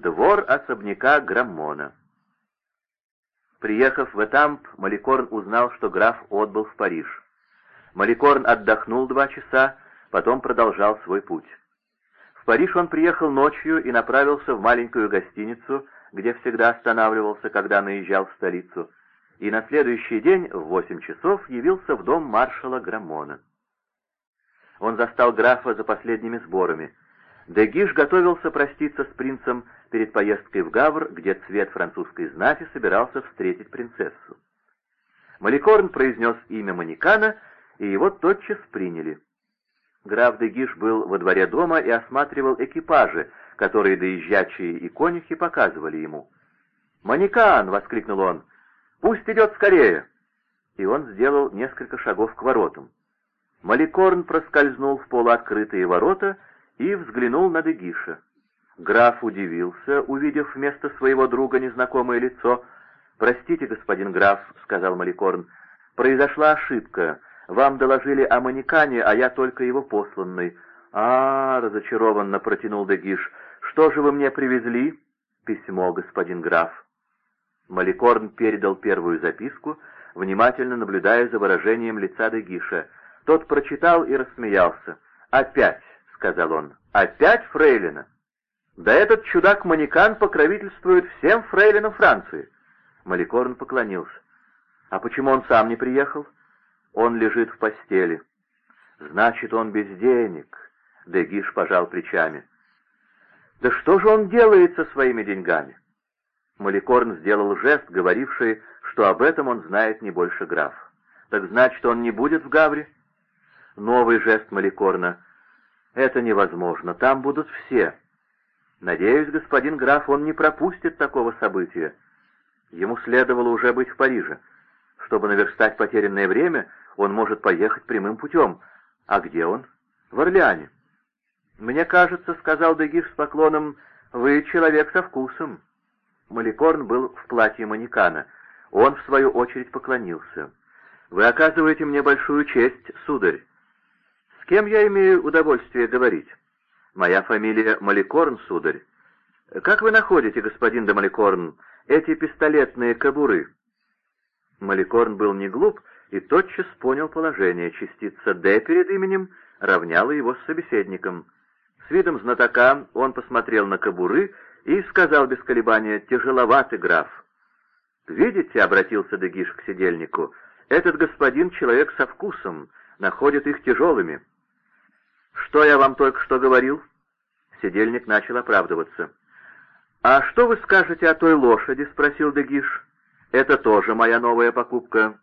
Двор особняка Граммона. Приехав в Этамп, Маликорн узнал, что граф отбыл в Париж. Маликорн отдохнул два часа, потом продолжал свой путь. В Париж он приехал ночью и направился в маленькую гостиницу, где всегда останавливался, когда наезжал в столицу, и на следующий день в восемь часов явился в дом маршала Граммона. Он застал графа за последними сборами. Дегиш готовился проститься с принцем перед поездкой в Гавр, где цвет французской знати собирался встретить принцессу. Маликорн произнес имя Манекана, и его тотчас приняли. Граф Дегиш был во дворе дома и осматривал экипажи, которые доезжачие и конюхи показывали ему. «Манекан!» — воскликнул он. «Пусть идет скорее!» И он сделал несколько шагов к воротам. Маликорн проскользнул в полуоткрытые ворота и взглянул на Дегиша. Граф удивился, увидев вместо своего друга незнакомое лицо. «Простите, господин граф», — сказал Маликорн, — «произошла ошибка. Вам доложили о манекане, а я только его посланный». «А, — разочарованно протянул Дегиш, — что же вы мне привезли?» «Письмо, господин граф». Маликорн передал первую записку, внимательно наблюдая за выражением лица Дегиша. Тот прочитал и рассмеялся. «Опять», — сказал он, — «опять фрейлина». Да этот чудак-манекан покровительствует всем фрейлинам Франции. Маликорн поклонился. А почему он сам не приехал? Он лежит в постели. Значит, он без денег. Дегиш пожал плечами. Да что же он делает со своими деньгами? Маликорн сделал жест, говоривший, что об этом он знает не больше граф. Так значит, он не будет в Гавре? Новый жест Маликорна. Это невозможно, там будут все. Надеюсь, господин граф, он не пропустит такого события. Ему следовало уже быть в Париже. Чтобы наверстать потерянное время, он может поехать прямым путем. А где он? В Орлеане. «Мне кажется, — сказал Дегиш с поклоном, — вы человек со вкусом». Маликорн был в платье манекана. Он, в свою очередь, поклонился. «Вы оказываете мне большую честь, сударь. Кем я имею удовольствие говорить?» «Моя фамилия Маликорн, сударь. Как вы находите, господин де Маликорн, эти пистолетные кобуры?» Маликорн был не глуп и тотчас понял положение. Частица «Д» перед именем равняла его с собеседником. С видом знатока он посмотрел на кобуры и сказал без колебания «Тяжеловатый граф». «Видите», — обратился Дегиш к сидельнику, — «этот господин человек со вкусом, находит их тяжелыми». «Что я вам только что говорил?» Сидельник начал оправдываться. «А что вы скажете о той лошади?» — спросил Дегиш. «Это тоже моя новая покупка».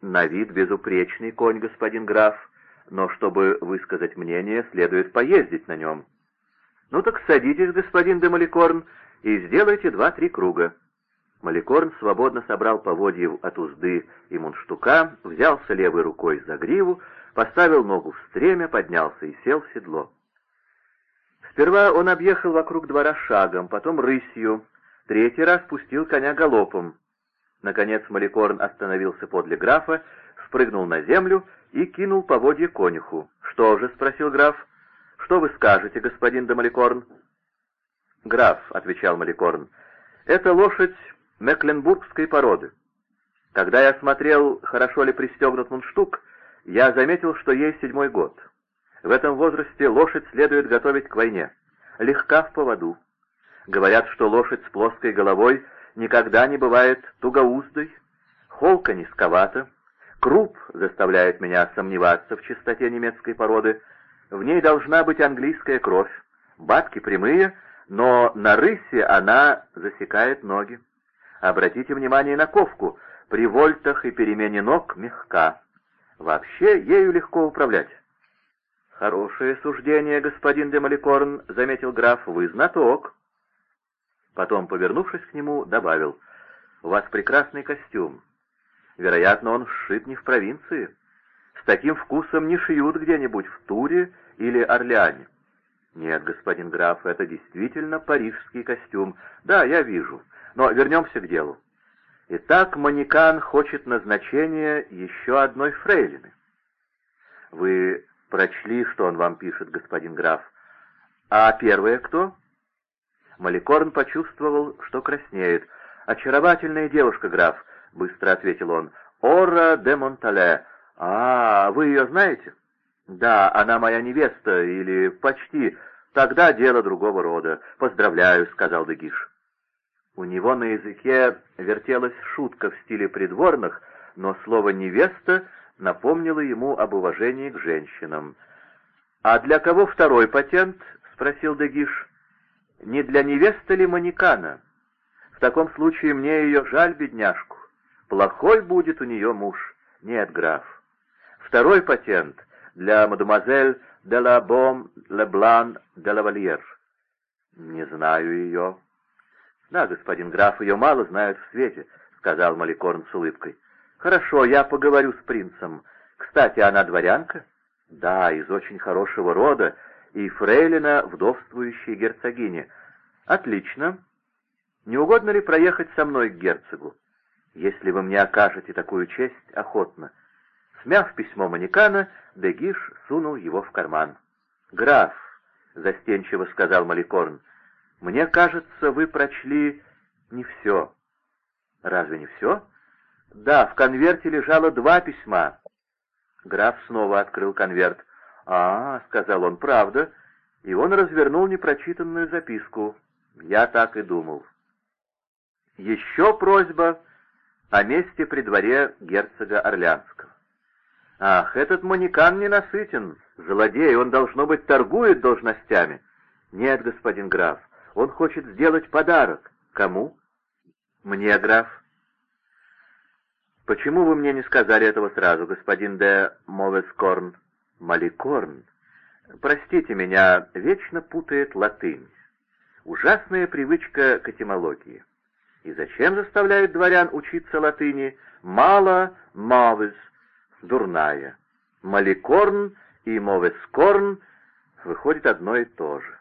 «На вид безупречный конь, господин граф, но чтобы высказать мнение, следует поездить на нем». «Ну так садитесь, господин де Маликорн, и сделайте два-три круга». Маликорн свободно собрал поводьев от узды и мундштука, взялся левой рукой за гриву, поставил ногу в стремя, поднялся и сел в седло. Сперва он объехал вокруг двора шагом, потом рысью, третий раз пустил коня галопом. Наконец Маликорн остановился подле графа, спрыгнул на землю и кинул поводье конюху. «Что же?» — спросил граф. «Что вы скажете, господин де Маликорн?» «Граф», — отвечал Маликорн, — «это лошадь мекленбургской породы. Когда я смотрел, хорошо ли пристегнут мундштук, я заметил, что ей седьмой год. В этом возрасте лошадь следует готовить к войне. Легка в поводу. Говорят, что лошадь с плоской головой никогда не бывает тугоуздой, холка низковата, круп заставляет меня сомневаться в чистоте немецкой породы, в ней должна быть английская кровь, бабки прямые, но на рысе она засекает ноги. Обратите внимание на ковку, при вольтах и перемене ног мягка. Вообще ею легко управлять. «Хорошее суждение, господин де Маликорн», — заметил граф, — «вы знаток». Потом, повернувшись к нему, добавил, «У вас прекрасный костюм. Вероятно, он сшит не в провинции. С таким вкусом не шьют где-нибудь в Туре или Орлеане». «Нет, господин граф, это действительно парижский костюм. Да, я вижу. Но вернемся к делу. Итак, Манекан хочет назначения еще одной фрейлины. Вы прочли, что он вам пишет, господин граф. А первая кто? Маликорн почувствовал, что краснеет. «Очаровательная девушка, граф», — быстро ответил он. «Ора де Монтале. А, вы ее знаете?» «Да, она моя невеста, или почти. Тогда дело другого рода. Поздравляю», — сказал Дегиш. У него на языке вертелась шутка в стиле придворных, но слово «невеста» напомнило ему об уважении к женщинам. «А для кого второй патент?» — спросил Дегиш. «Не для невесты ли Манекана? В таком случае мне ее жаль, бедняжку. Плохой будет у нее муж. Нет, граф. Второй патент для мадемуазель де ла Бом Леблан де лавальер. Не знаю ее. Да, господин граф, ее мало знают в свете, сказал Маликорн с улыбкой. Хорошо, я поговорю с принцем. Кстати, она дворянка? Да, из очень хорошего рода, и фрейлина вдовствующей герцогини. Отлично. Не угодно ли проехать со мной к герцогу? Если вы мне окажете такую честь, охотно. Смяв письмо Манекана, Дегиш сунул его в карман. «Граф», — застенчиво сказал Маликорн, — «мне кажется, вы прочли не все». «Разве не все?» «Да, в конверте лежало два письма». Граф снова открыл конверт. «А, — сказал он, — правда». И он развернул непрочитанную записку. Я так и думал. Еще просьба о месте при дворе герцога Орлянского. Ах, этот манекан ненасытен, злодей, он, должно быть, торгует должностями. Нет, господин граф, он хочет сделать подарок. Кому? Мне, граф. Почему вы мне не сказали этого сразу, господин де Мовескорн? Маликорн. Простите меня, вечно путает латынь. Ужасная привычка к этимологии. И зачем заставляют дворян учиться латыни? Мало мавес, дурная. Маликорн и мовескорн выходит одно и то же.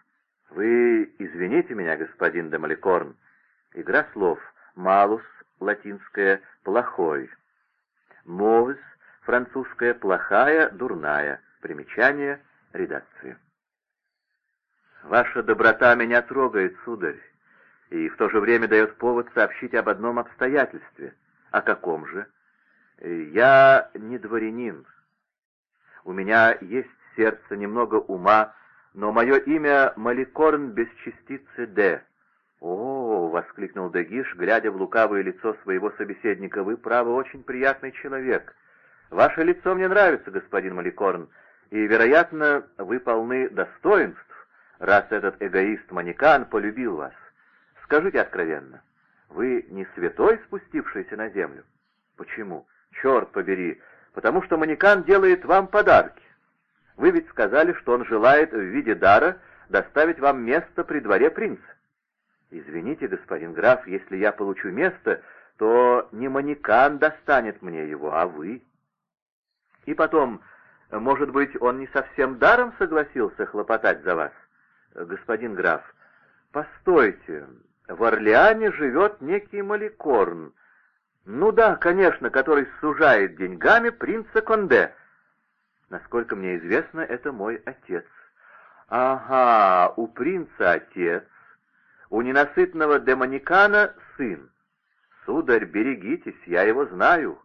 Вы извините меня, господин де Маликорн. Игра слов. Малус, латинское, плохой. Мовес, французское, плохая, дурная. Примечание редакции. Ваша доброта меня трогает, сударь и в то же время дает повод сообщить об одном обстоятельстве. О каком же? Я не дворянин. У меня есть сердце, немного ума, но мое имя Маликорн без частицы «Д». «О!» — воскликнул Дегиш, глядя в лукавое лицо своего собеседника. «Вы, право, очень приятный человек. Ваше лицо мне нравится, господин Маликорн, и, вероятно, вы полны достоинств, раз этот эгоист-манекан полюбил вас. Скажите откровенно, вы не святой, спустившийся на землю? Почему? Черт побери, потому что манекан делает вам подарки. Вы ведь сказали, что он желает в виде дара доставить вам место при дворе принца. Извините, господин граф, если я получу место, то не манекан достанет мне его, а вы. И потом, может быть, он не совсем даром согласился хлопотать за вас? Господин граф, постойте, в Орлеане живет некий Маликорн. Ну да, конечно, который сужает деньгами принца Конде. Насколько мне известно, это мой отец. Ага, у принца отец, у ненасытного демоникана сын. Сударь, берегитесь, я его знаю.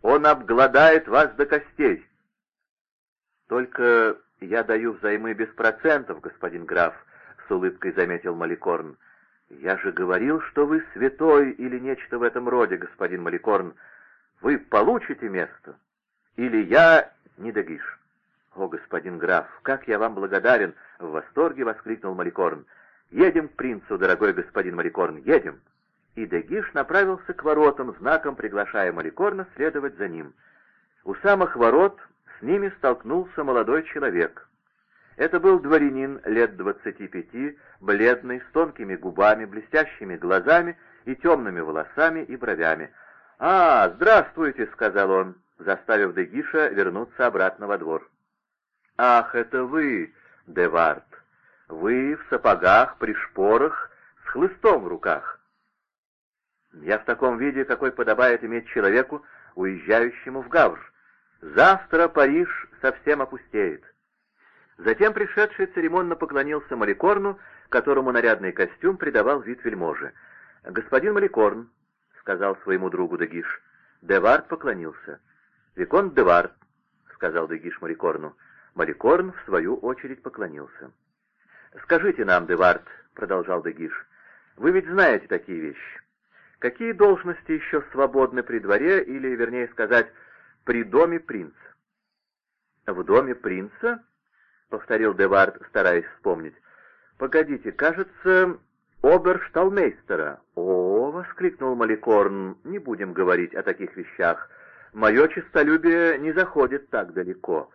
Он обгладает вас до костей. Только я даю взаймы без процентов, господин граф, — с улыбкой заметил Маликорн. «Я же говорил, что вы святой или нечто в этом роде, господин Маликорн. Вы получите место, или я не догиш». «О, господин граф, как я вам благодарен!» — в восторге воскликнул Маликорн. «Едем к принцу, дорогой господин Маликорн, едем!» И Дегиш направился к воротам, знаком приглашая Маликорна следовать за ним. У самых ворот с ними столкнулся молодой человек — это был дворянин лет двадцати пяти, бледный, с тонкими губами, блестящими глазами и темными волосами и бровями. «А, здравствуйте», — сказал он, заставив Дегиша вернуться обратно во двор. «Ах, это вы, Девард! Вы в сапогах, при шпорах, с хлыстом в руках!» «Я в таком виде, какой подобает иметь человеку, уезжающему в Гавр. Завтра Париж совсем опустеет. Затем пришедший церемонно поклонился Маликорну, которому нарядный костюм придавал вид вельможи. «Господин Маликорн», — сказал своему другу Дегиш. Девард поклонился. «Виконт Девард», — сказал Дегиш Маликорну. Маликорн, в свою очередь, поклонился. «Скажите нам, Девард», — продолжал Дегиш, — «вы ведь знаете такие вещи. Какие должности еще свободны при дворе, или, вернее сказать, при доме принца?» «В доме принца?» — повторил Девард, стараясь вспомнить. «Погодите, кажется, обершталмейстера». «О!» — воскликнул Маликорн. «Не будем говорить о таких вещах. Мое честолюбие не заходит так далеко».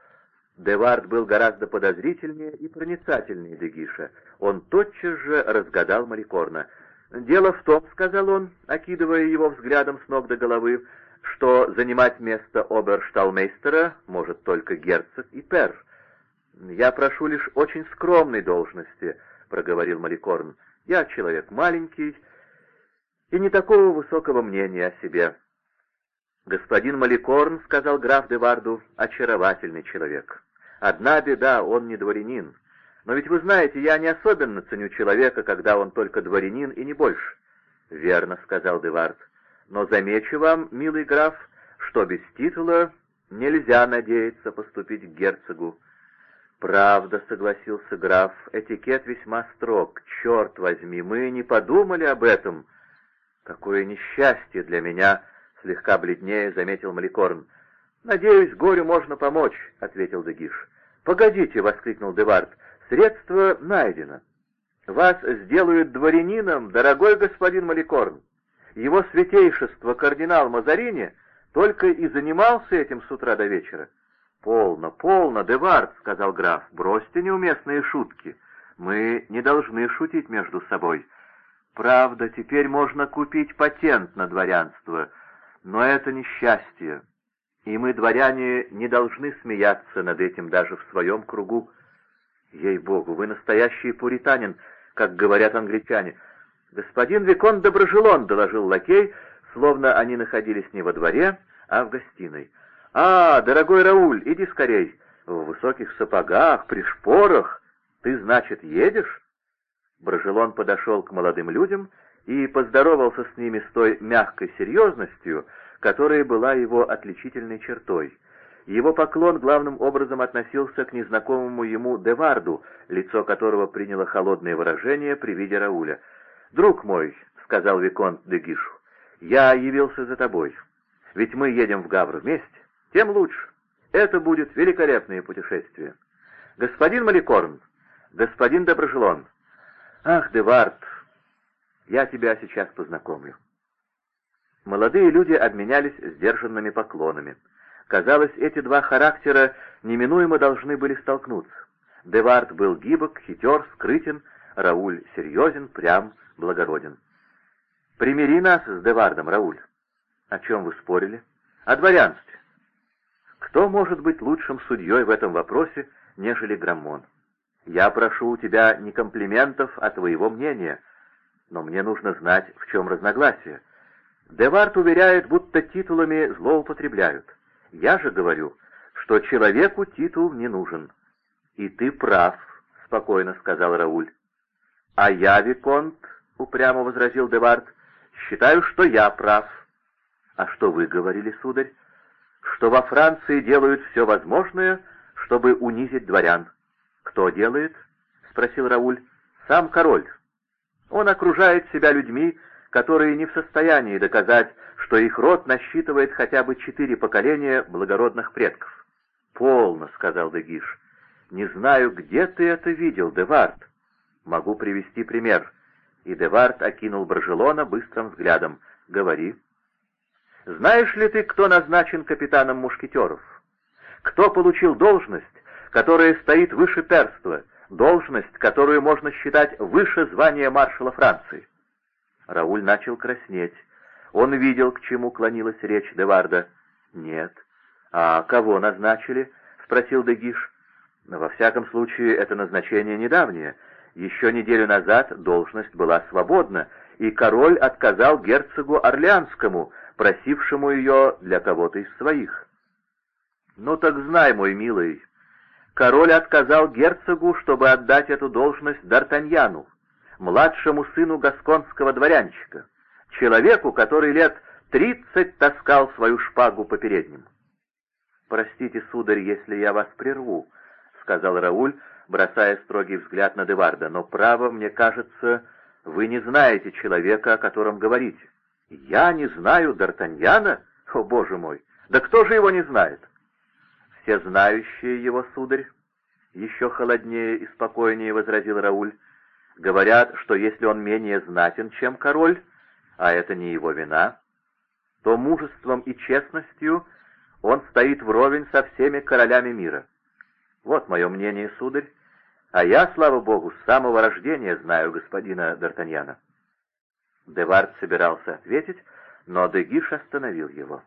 Девард был гораздо подозрительнее и проницательнее Дегиша. Он тотчас же разгадал Маликорна. «Дело в том, — сказал он, окидывая его взглядом с ног до головы, — что занимать место обершталмейстера может только герцог и пер. «Я прошу лишь очень скромной должности», — проговорил Маликорн. «Я человек маленький и не такого высокого мнения о себе». «Господин Маликорн», — сказал граф Деварду, — «очаровательный человек. Одна беда, он не дворянин. Но ведь вы знаете, я не особенно ценю человека, когда он только дворянин и не больше». «Верно», — сказал Девард. «Но замечу вам, милый граф, что без титула нельзя надеяться поступить к герцогу. «Правда», — согласился граф, — «этикет весьма строг. Черт возьми, мы не подумали об этом». «Какое несчастье для меня!» — слегка бледнее заметил Маликорн. «Надеюсь, горю можно помочь», — ответил Дегиш. «Погодите», — воскликнул Девард, — «средство найдено. Вас сделают дворянином, дорогой господин Маликорн. Его святейшество, кардинал Мазарини, только и занимался этим с утра до вечера. «Полно, полно, Девард», — сказал граф, — «бросьте неуместные шутки. Мы не должны шутить между собой. Правда, теперь можно купить патент на дворянство, но это несчастье, и мы, дворяне, не должны смеяться над этим даже в своем кругу. Ей-богу, вы настоящий пуританин, как говорят англичане. Господин Викон Доброжелон, — доложил лакей, словно они находились не во дворе, а в гостиной. «А, дорогой Рауль, иди скорей! В высоких сапогах, при шпорах! Ты, значит, едешь?» Брожелон подошел к молодым людям и поздоровался с ними с той мягкой серьезностью, которая была его отличительной чертой. Его поклон главным образом относился к незнакомому ему Деварду, лицо которого приняло холодное выражение при виде Рауля. «Друг мой», — сказал Виконт де Гишу, — «я явился за тобой, ведь мы едем в Гавр вместе» тем лучше. Это будет великолепное путешествие. Господин Маликорн, господин Доброжелон. Ах, Девард, я тебя сейчас познакомлю. Молодые люди обменялись сдержанными поклонами. Казалось, эти два характера неминуемо должны были столкнуться. Девард был гибок, хитер, скрытен, Рауль серьезен, прям, благороден. «Примири нас с Девардом, Рауль». «О чем вы спорили?» «О дворянстве. Кто может быть лучшим судьей в этом вопросе, нежели Граммон? Я прошу у тебя не комплиментов, а твоего мнения, но мне нужно знать, в чем разногласие. Девард уверяет, будто титулами злоупотребляют. Я же говорю, что человеку титул не нужен. И ты прав, — спокойно сказал Рауль. А я, Виконт, — упрямо возразил Девард, — считаю, что я прав. А что вы говорили, сударь? что во Франции делают все возможное, чтобы унизить дворян. «Кто делает?» — спросил Рауль. «Сам король. Он окружает себя людьми, которые не в состоянии доказать, что их род насчитывает хотя бы четыре поколения благородных предков». «Полно», — сказал Дегиш. «Не знаю, где ты это видел, Девард. Могу привести пример». И Девард окинул Баржелона быстрым взглядом. «Говори». Знаешь ли ты, кто назначен капитаном мушкетеров? Кто получил должность, которая стоит выше перства, должность, которую можно считать выше звания маршала Франции? Рауль начал краснеть. Он видел, к чему клонилась речь Деварда. «Нет». «А кого назначили?» — спросил Дегиш. «Во всяком случае, это назначение недавнее. Еще неделю назад должность была свободна, и король отказал герцогу Орлеанскому, просившему ее для кого-то из своих. «Ну так знай, мой милый, король отказал герцогу, чтобы отдать эту должность Д'Артаньяну, младшему сыну гасконского дворянчика, человеку, который лет тридцать таскал свою шпагу по передним. «Простите, сударь, если я вас прерву», — сказал Рауль, бросая строгий взгляд на Деварда, «но, право, мне кажется, вы не знаете человека, о котором говорите». «Я не знаю Д'Артаньяна? О, боже мой! Да кто же его не знает?» «Все знающие его, сударь», — еще холоднее и спокойнее возразил Рауль, — «говорят, что если он менее знатен, чем король, а это не его вина, то мужеством и честностью он стоит вровень со всеми королями мира. Вот мое мнение, сударь, а я, слава богу, с самого рождения знаю господина Д'Артаньяна». Девард собирался ответить, но Дегиш остановил его.